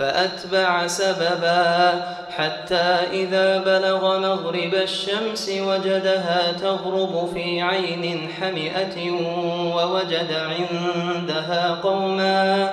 فأتبع سببا حتى إذا بلغ مغرب الشمس وجدها تغرب في عين حمئة ووجد عندها قوما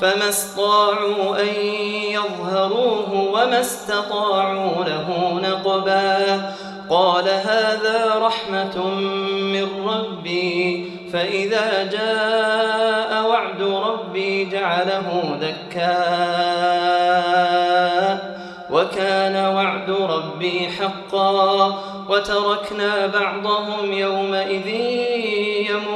فما استطاعوا أن يظهروه وما استطاعوا له نقبا. قال هذا رحمة من ربي. فإذا جاء وعد ربي جعله دكا وكان وعد ربي حقا. وتركنا بعضهم يومئذ يموج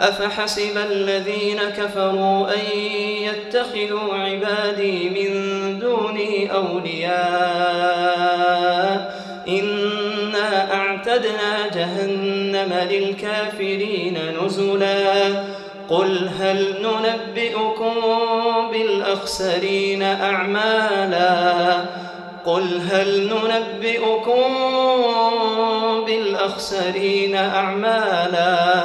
أفحسب الذين كفروا أن يتخذوا عبادي من دونه أولياء إنا أعتدنا جهنم للكافرين نزلا قل هل ننبئكم بالأخسرين أعمالا قل هل ننبئكم بالأخسرين أعمالا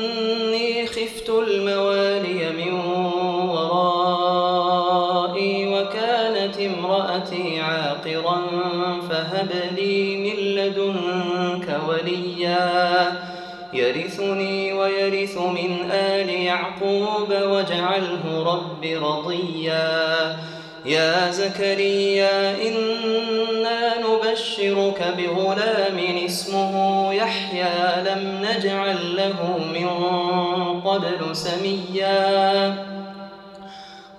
ويرث من آل يعقوب واجعله رب رضيا. يا زكريا إنا نبشرك بغلام اسمه يحيى لم نجعل له من قبل سميا.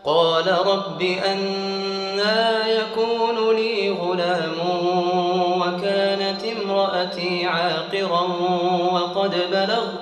قال رب أنا يكون لي غلام وكانت امرأتي عاقرا وقد بلغت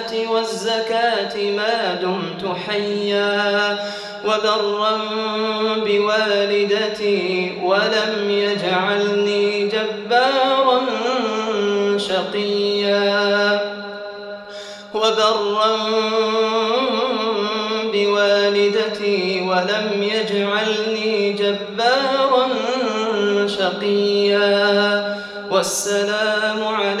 ما دمت حيا وبرا بوالدتي ولم يجعلني جبارا شقيا وبرا بوالدتي ولم يجعلني جبارا شقيا والسلام علي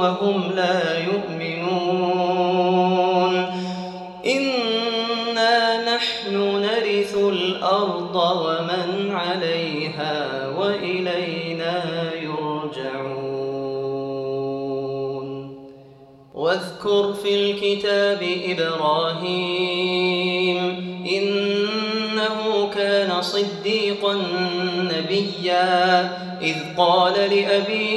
وهم لا يؤمنون. إنا نحن نرث الأرض ومن عليها وإلينا يرجعون. واذكر في الكتاب إبراهيم إنه كان صديقا نبيا إذ قال لأبيه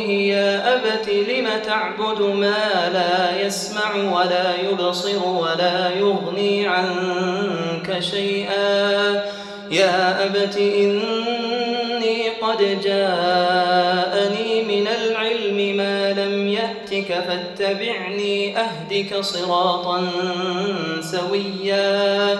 لم تعبد ما لا يسمع ولا يبصر ولا يغني عنك شيئا؟ يا أبت إني قد جاءني من العلم ما لم يأتك فاتبعني أهدك صراطا سويا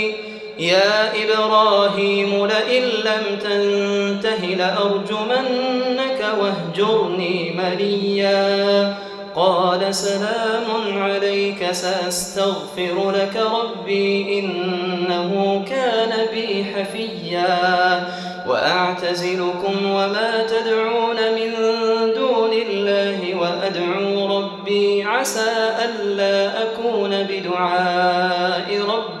يا إبراهيم لئن لم تنته لأرجمنك واهجرني مليا. قال سلام عليك سأستغفر لك ربي إنه كان بي حفيا. وأعتزلكم وما تدعون من دون الله وأدعو ربي عسى ألا أكون بدعاء ربي.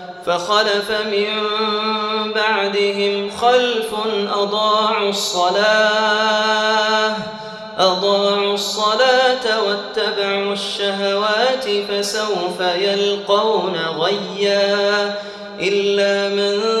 فخلف من بعدهم خلف أضاعوا الصلاة أضاعوا الصلاة واتبعوا الشهوات فسوف يلقون غيا إلا من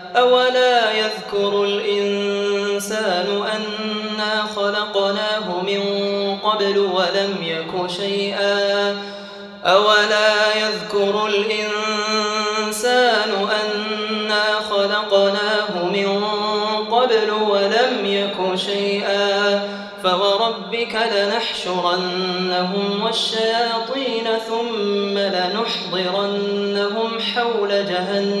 أولا يذكر الإنسان أنا خلقناه من قبل ولم يك شيئا. أولا يذكر الإنسان أنا خلقناه من قبل ولم يك شيئا. ربك لنحشرنهم والشياطين ثم لنحضرنهم حول جهنم.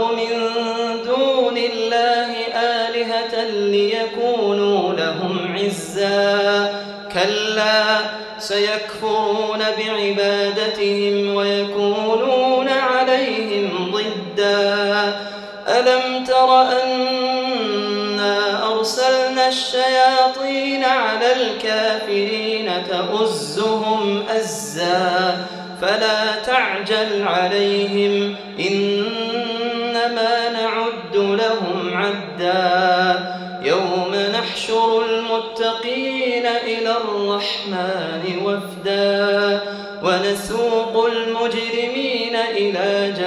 سيكفرون بعبادتهم ويكونون عليهم ضدا. ألم تر أنا أرسلنا الشياطين على الكافرين تؤزهم أزا؟ فلا تعجل عليهم إنما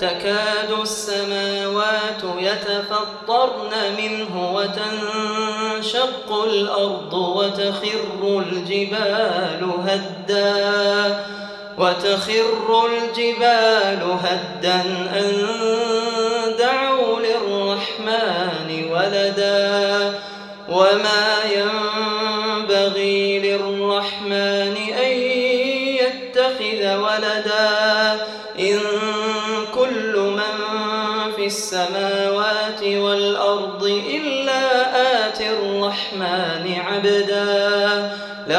تكاد السماوات يتفطرن منه وتنشق الأرض وتخر الجبال هدا وتخر الجبال هدا أن دعوا للرحمن ولدا وما ينبغي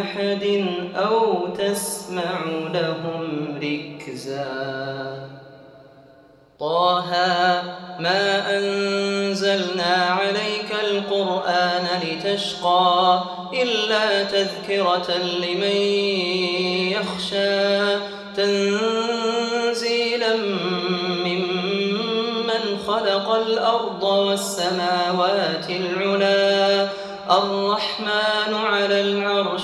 أحد أو تسمع لهم ركزا. طه ما أنزلنا عليك القرآن لتشقى إلا تذكرة لمن يخشى. تنزيلا ممن خلق الأرض والسماوات العلا. الرحمن على العرش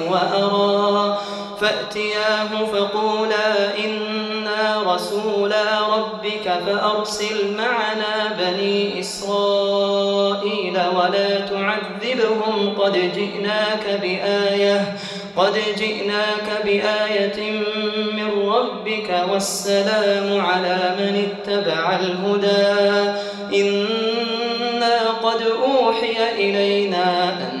وأرى. فأتياه فقولا إنا رسولا ربك فأرسل معنا بني إسرائيل ولا تعذبهم. قد جئناك بآية قد جئناك بآية من ربك والسلام على من اتبع الهدى. إنا قد أوحي إلينا أن